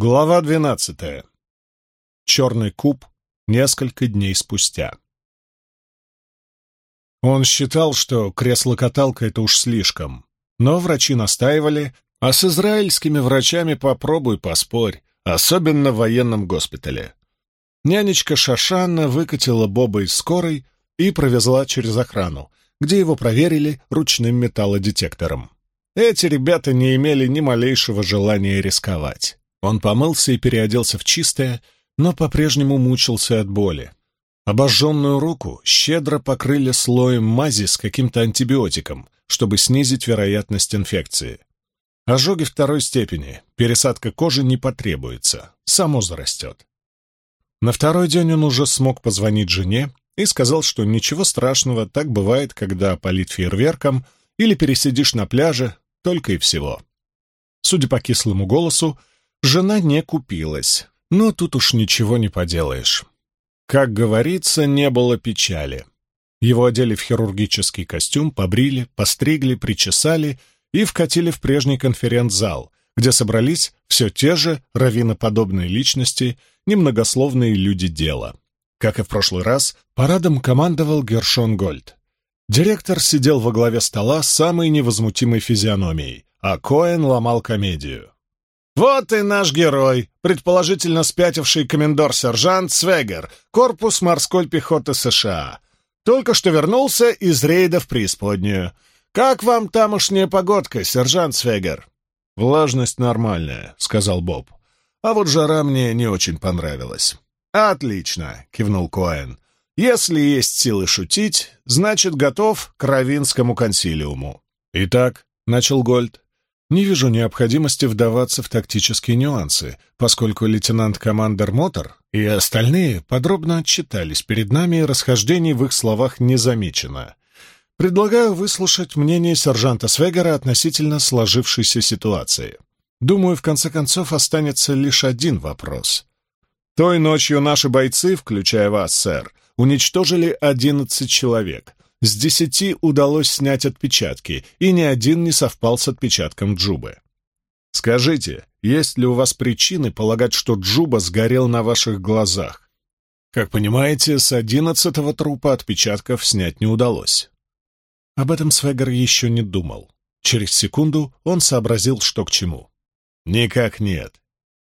Глава двенадцатая. Черный куб несколько дней спустя. Он считал, что кресло-каталка — это уж слишком, но врачи настаивали, а с израильскими врачами попробуй поспорь, особенно в военном госпитале. Нянечка Шашанна выкатила Боба из скорой и провезла через охрану, где его проверили ручным металлодетектором. Эти ребята не имели ни малейшего желания рисковать. Он помылся и переоделся в чистое, но по-прежнему мучился от боли. Обожженную руку щедро покрыли слоем мази с каким-то антибиотиком, чтобы снизить вероятность инфекции. Ожоги второй степени, пересадка кожи не потребуется, само зарастет. На второй день он уже смог позвонить жене и сказал, что ничего страшного, так бывает, когда полит фейерверком или пересидишь на пляже, только и всего. Судя по кислому голосу, Жена не купилась, но тут уж ничего не поделаешь. Как говорится, не было печали. Его одели в хирургический костюм, побрили, постригли, причесали и вкатили в прежний конференц-зал, где собрались все те же раввиноподобные личности, немногословные люди дела. Как и в прошлый раз, парадом командовал Гершон Гольд. Директор сидел во главе стола с самой невозмутимой физиономией, а Коэн ломал комедию. Вот и наш герой, предположительно спятивший комендор-сержант Свегер, корпус морской пехоты США. Только что вернулся из рейда в преисподнюю. Как вам тамошняя погодка, сержант Свегер? Влажность нормальная, сказал Боб. А вот жара мне не очень понравилась. Отлично, кивнул Коэн. Если есть силы шутить, значит, готов к Равинскому консилиуму. Итак, начал Гольд, не вижу необходимости вдаваться в тактические нюансы, поскольку лейтенант-командер Мотор и остальные подробно отчитались перед нами, и расхождений в их словах не замечено. Предлагаю выслушать мнение сержанта Свегера относительно сложившейся ситуации. Думаю, в конце концов останется лишь один вопрос. Той ночью наши бойцы, включая вас, сэр, уничтожили одиннадцать человек, с десяти удалось снять отпечатки, и ни один не совпал с отпечатком Джубы. Скажите, есть ли у вас причины полагать, что Джуба сгорел на ваших глазах? Как понимаете, с одиннадцатого трупа отпечатков снять не удалось. Об этом Свегер еще не думал. Через секунду он сообразил, что к чему. Никак нет.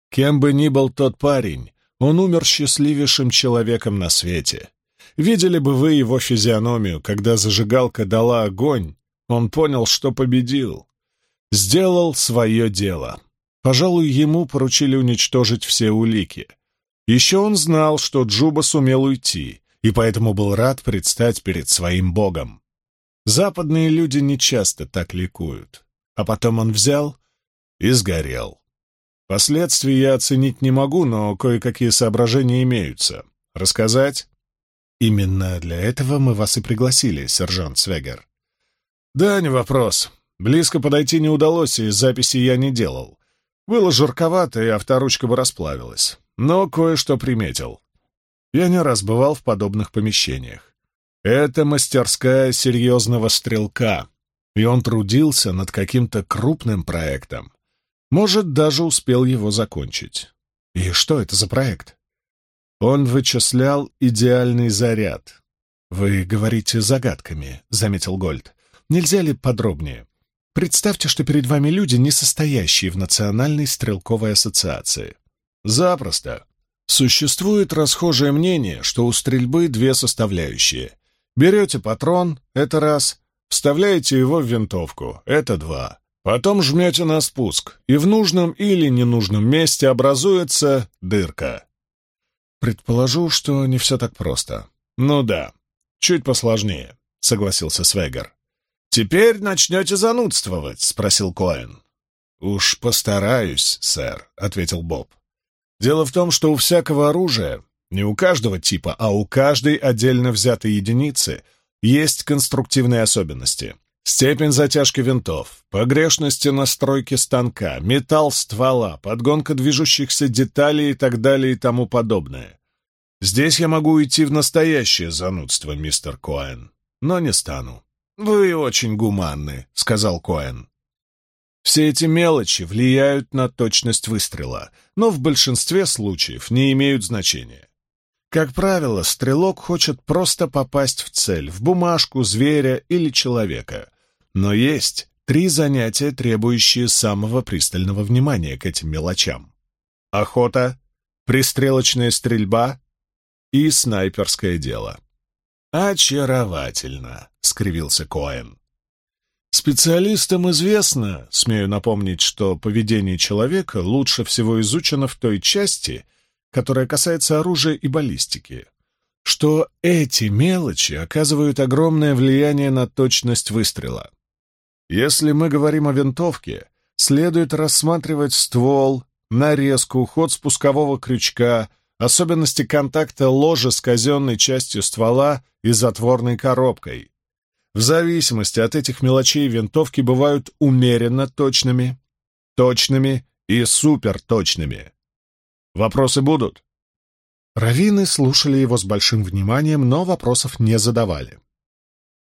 Кем бы ни был тот парень, он умер счастливейшим человеком на свете. Видели бы вы его физиономию, когда зажигалка дала огонь, он понял, что победил. Сделал свое дело. Пожалуй, ему поручили уничтожить все улики. Еще он знал, что Джуба сумел уйти, и поэтому был рад предстать перед своим богом. Западные люди не часто так ликуют. А потом он взял и сгорел. Последствия я оценить не могу, но кое-какие соображения имеются. Рассказать? Именно для этого мы вас и пригласили, сержант Свегер. Да, не вопрос. Близко подойти не удалось, и записи я не делал. Было жарковато, и авторучка бы расплавилась. Но кое-что приметил. Я не раз бывал в подобных помещениях. Это мастерская серьезного стрелка, и он трудился над каким-то крупным проектом. Может, даже успел его закончить. И что это за проект? Он вычислял идеальный заряд. «Вы говорите загадками», — заметил Гольд. «Нельзя ли подробнее? Представьте, что перед вами люди, не состоящие в Национальной стрелковой ассоциации». «Запросто. Существует расхожее мнение, что у стрельбы две составляющие. Берете патрон — это раз, вставляете его в винтовку — это два. Потом жмете на спуск, и в нужном или ненужном месте образуется дырка. Предположу, что не все так просто. Ну да, чуть посложнее, согласился Свегер. Теперь начнете занудствовать, спросил Коэн. Уж постараюсь, сэр, ответил Боб. Дело в том, что у всякого оружия, не у каждого типа, а у каждой отдельно взятой единицы, есть конструктивные особенности. Степень затяжки винтов, погрешности настройки станка, металл ствола, подгонка движущихся деталей и так далее и тому подобное. Здесь я могу уйти в настоящее занудство, мистер Коэн, но не стану. «Вы очень гуманны», — сказал Коэн. Все эти мелочи влияют на точность выстрела, но в большинстве случаев не имеют значения. Как правило, стрелок хочет просто попасть в цель, в бумажку, зверя или человека. Но есть три занятия, требующие самого пристального внимания к этим мелочам. Охота, пристрелочная стрельба и снайперское дело. «Очаровательно!» — скривился Коэн. Специалистам известно, смею напомнить, что поведение человека лучше всего изучено в той части, которая касается оружия и баллистики, что эти мелочи оказывают огромное влияние на точность выстрела. Если мы говорим о винтовке, следует рассматривать ствол, нарезку, ход спускового крючка, особенности контакта ложа с казенной частью ствола и затворной коробкой. В зависимости от этих мелочей винтовки бывают умеренно точными, точными и суперточными. Вопросы будут? Равины слушали его с большим вниманием, но вопросов не задавали.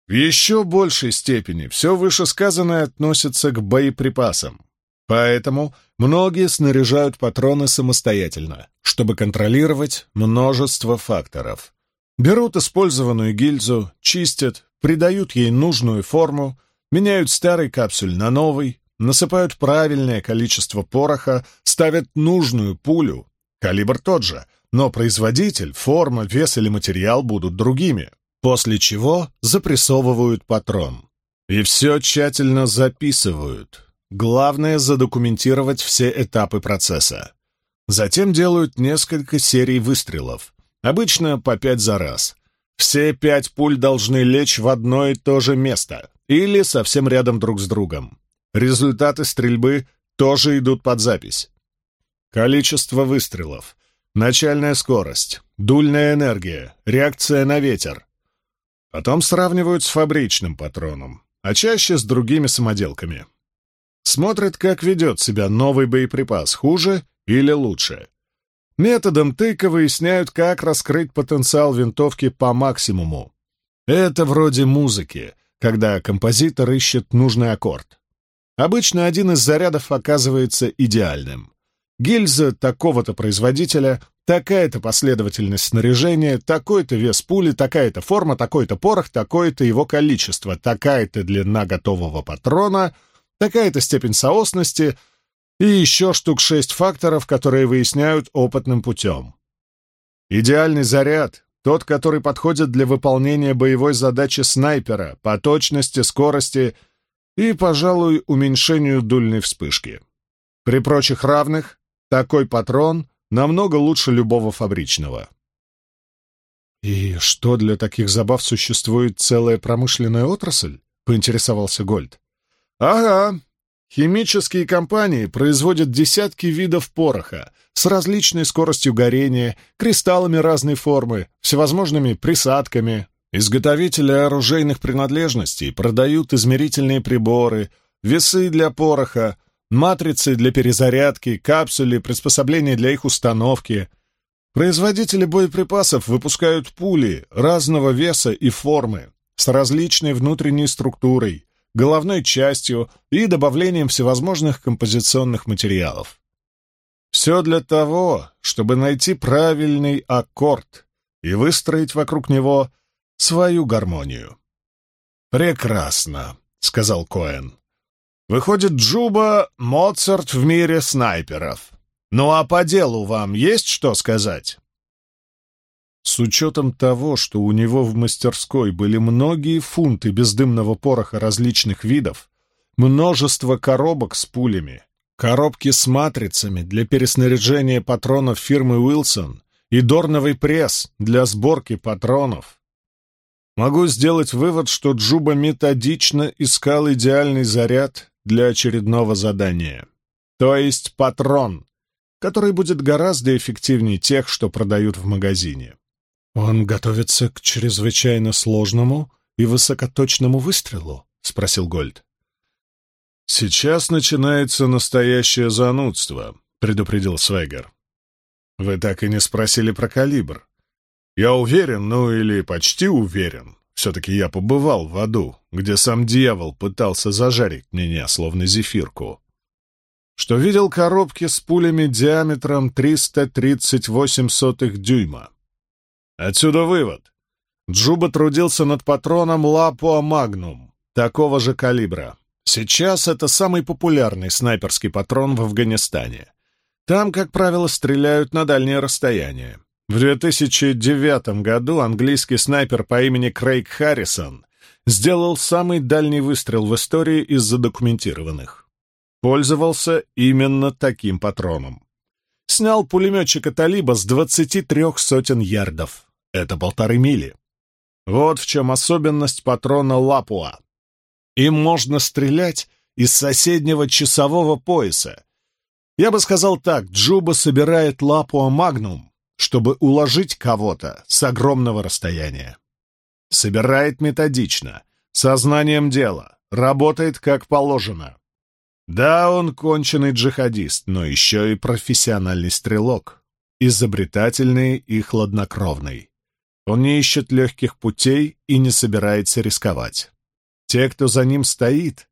В еще большей степени все вышесказанное относится к боеприпасам. Поэтому многие снаряжают патроны самостоятельно, чтобы контролировать множество факторов. Берут использованную гильзу, чистят, придают ей нужную форму, меняют старый капсуль на новый, насыпают правильное количество пороха, ставят нужную пулю, Калибр тот же, но производитель, форма, вес или материал будут другими, после чего запрессовывают патрон. И все тщательно записывают. Главное — задокументировать все этапы процесса. Затем делают несколько серий выстрелов, обычно по пять за раз. Все пять пуль должны лечь в одно и то же место или совсем рядом друг с другом. Результаты стрельбы тоже идут под запись. Количество выстрелов, начальная скорость, дульная энергия, реакция на ветер. Потом сравнивают с фабричным патроном, а чаще с другими самоделками. Смотрят, как ведет себя новый боеприпас, хуже или лучше. Методом тыка выясняют, как раскрыть потенциал винтовки по максимуму. Это вроде музыки, когда композитор ищет нужный аккорд. Обычно один из зарядов оказывается идеальным. Гильза такого-то производителя, такая-то последовательность снаряжения, такой-то вес пули, такая-то форма, такой-то порох, такое-то его количество, такая-то длина готового патрона, такая-то степень соосности и еще штук шесть факторов, которые выясняют опытным путем. Идеальный заряд — тот, который подходит для выполнения боевой задачи снайпера по точности, скорости и, пожалуй, уменьшению дульной вспышки. При прочих равных такой патрон намного лучше любого фабричного. «И что для таких забав существует целая промышленная отрасль?» — поинтересовался Гольд. «Ага. Химические компании производят десятки видов пороха с различной скоростью горения, кристаллами разной формы, всевозможными присадками. Изготовители оружейных принадлежностей продают измерительные приборы, весы для пороха, матрицы для перезарядки, капсули, приспособления для их установки. Производители боеприпасов выпускают пули разного веса и формы, с различной внутренней структурой, головной частью и добавлением всевозможных композиционных материалов. Все для того, чтобы найти правильный аккорд и выстроить вокруг него свою гармонию. «Прекрасно», — сказал Коэн. Выходит, Джуба — Моцарт в мире снайперов. Ну а по делу вам есть что сказать? С учетом того, что у него в мастерской были многие фунты бездымного пороха различных видов, множество коробок с пулями, коробки с матрицами для переснаряжения патронов фирмы Уилсон и дорновый пресс для сборки патронов, могу сделать вывод, что Джуба методично искал идеальный заряд для очередного задания. То есть патрон, который будет гораздо эффективнее тех, что продают в магазине. «Он готовится к чрезвычайно сложному и высокоточному выстрелу?» — спросил Гольд. «Сейчас начинается настоящее занудство», — предупредил Свегер. «Вы так и не спросили про калибр. Я уверен, ну или почти уверен, все-таки я побывал в аду, где сам дьявол пытался зажарить меня, словно зефирку. что видел коробки с пулями диаметром 338 дюйма. Отсюда вывод. Джуба трудился над патроном Лапуа Магнум, такого же калибра. Сейчас это самый популярный снайперский патрон в Афганистане. Там, как правило, стреляют на дальнее расстояние. В 2009 году английский снайпер по имени Крейг Харрисон сделал самый дальний выстрел в истории из задокументированных. Пользовался именно таким патроном. Снял пулеметчика Талиба с 23 сотен ярдов. Это полторы мили. Вот в чем особенность патрона Лапуа. Им можно стрелять из соседнего часового пояса. Я бы сказал так, Джуба собирает Лапуа Магнум, чтобы уложить кого-то с огромного расстояния. Собирает методично, сознанием дела, работает как положено. Да, он конченый джихадист, но еще и профессиональный стрелок, изобретательный и хладнокровный. Он не ищет легких путей и не собирается рисковать. Те, кто за ним стоит,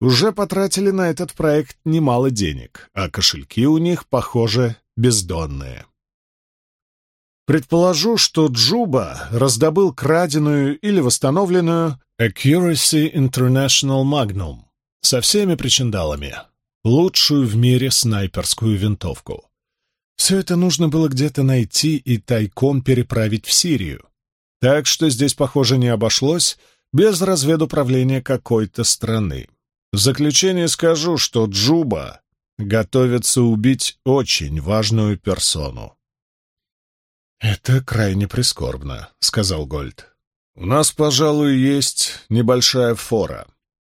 уже потратили на этот проект немало денег, а кошельки у них, похоже, бездонные. Предположу, что Джуба раздобыл краденую или восстановленную Accuracy International Magnum со всеми причиндалами, лучшую в мире снайперскую винтовку. Все это нужно было где-то найти и тайком переправить в Сирию. Так что здесь, похоже, не обошлось без разведуправления какой-то страны. В заключение скажу, что Джуба готовится убить очень важную персону. «Это крайне прискорбно», — сказал Гольд. «У нас, пожалуй, есть небольшая фора.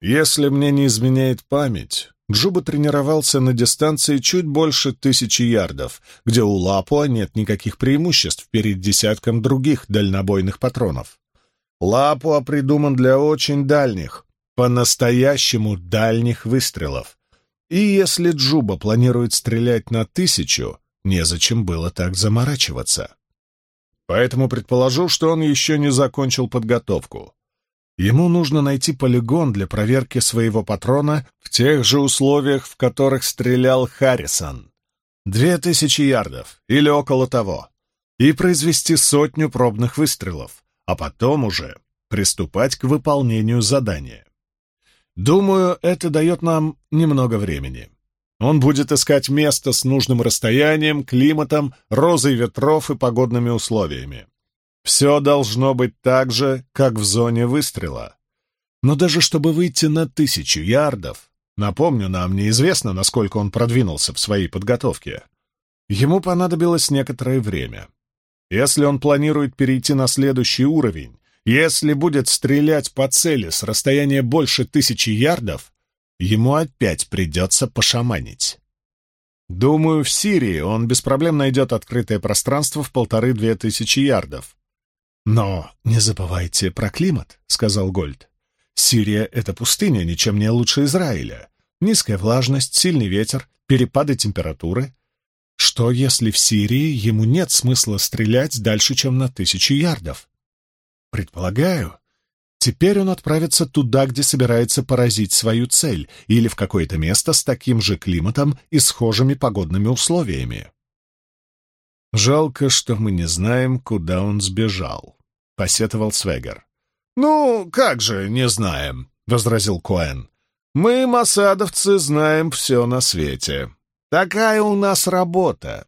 Если мне не изменяет память, Джуба тренировался на дистанции чуть больше тысячи ярдов, где у Лапуа нет никаких преимуществ перед десятком других дальнобойных патронов. Лапуа придуман для очень дальних, по-настоящему дальних выстрелов. И если Джуба планирует стрелять на тысячу, незачем было так заморачиваться. Поэтому предположу, что он еще не закончил подготовку. Ему нужно найти полигон для проверки своего патрона в тех же условиях, в которых стрелял Харрисон. Две тысячи ярдов или около того. И произвести сотню пробных выстрелов, а потом уже приступать к выполнению задания. Думаю, это дает нам немного времени. Он будет искать место с нужным расстоянием, климатом, розой ветров и погодными условиями. Все должно быть так же, как в зоне выстрела. Но даже чтобы выйти на тысячу ярдов, напомню, нам неизвестно, насколько он продвинулся в своей подготовке, ему понадобилось некоторое время. Если он планирует перейти на следующий уровень, если будет стрелять по цели с расстояния больше тысячи ярдов, ему опять придется пошаманить. Думаю, в Сирии он без проблем найдет открытое пространство в полторы-две тысячи ярдов. «Но не забывайте про климат», — сказал Гольд. «Сирия — это пустыня, ничем не лучше Израиля. Низкая влажность, сильный ветер, перепады температуры. Что, если в Сирии ему нет смысла стрелять дальше, чем на тысячу ярдов? Предполагаю, Теперь он отправится туда, где собирается поразить свою цель, или в какое-то место с таким же климатом и схожими погодными условиями. «Жалко, что мы не знаем, куда он сбежал», — посетовал Свегер. «Ну, как же не знаем», — возразил Коэн. «Мы, масадовцы, знаем все на свете. Такая у нас работа.